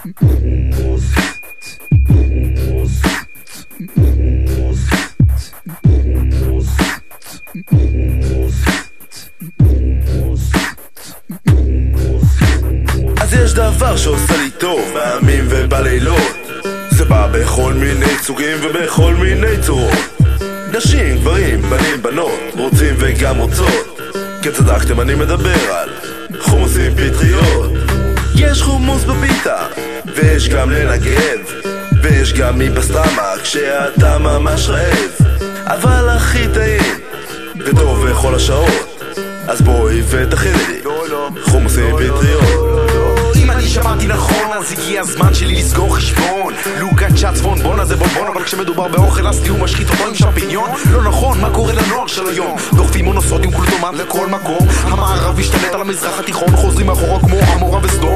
אז יש דבר שעושה לי טוב, בימים ובלילות. זה בא בכל מיני סוגים ובכל מיני צורות. נשים, גברים, בנים, בנות, רוצים וגם רוצות. כן צדקתם, אני מדבר על חומוס עם פטריות חומוס בפיתה, ויש גם לנגב ויש גם מבסטמה כשאתה ממש רעב. אבל הכי טעים וטוב בכל השעות אז בואי ותכיני לי חומוס עם פטריות שמעתי נכון, אז הגיע הזמן שלי לסגור חשבון. לוקה צ'אצפון, בואנה זה בונבון אבל כשמדובר באוכל אז תהיו משחית אותו עם שמפיניון. לא נכון, מה קורה לנוער של היום? דוחפים מונוסודיום גלוטומט לכל מקום. המערב השתלט על המזרח התיכון חוזרים אחורה כמו עמורה וסדום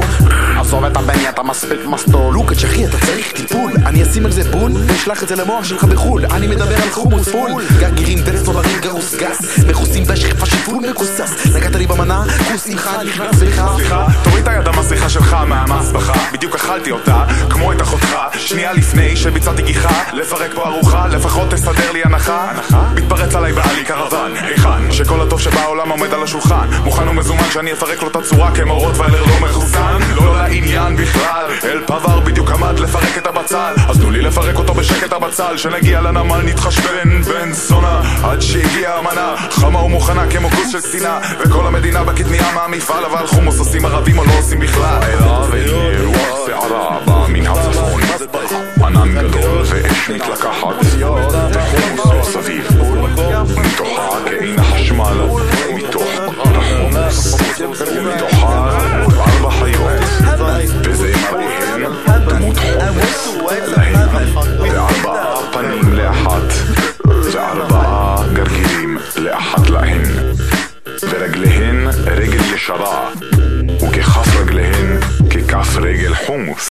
מספיק מסטול לוקאץ' אחי, אתה צריך טיפול. אני אשים על זה בול ואשלח את זה למוח שלך בחו"ל. אני מדבר על חומוס פול. גרגירים, סולרים, גרוס גס. מכוסים בשכפה של פול מקוסס נגעת לי במנה, כוס עמך נכנס סליחה סליחה, תוריד את היד המסריחה שלך מהמסבכה בדיוק אכלתי אותה, כמו את אחותך. שנייה לפני שביצעתי גיחה לפרק פה ארוחה, לפחות תסדר לי הנחה? מתפרץ עליי בעלי קרוון היכן? שכל הטוב שבעולם עומד על השולחן. מוכן ומזומן שאני אפרק לו את הצורה כמו רוטוויילר לא מחוסן. לא הבצל אז תנו לי לפרק אותו בשקט הבצל שנגיע לנמל נתחשבן בן זונה עד שהגיעה המנה. חמה ומוכנה כמו כוס של שנאה וכל המדינה בקטניה מהמפעל אבל חומוס עושים ערבים או לא עושים בכלל. אליו הנה רוח שערה באה מן הצפון ענן גדול ואש מתלקחת الشبع وكخف رجلهن ككف رجل حمص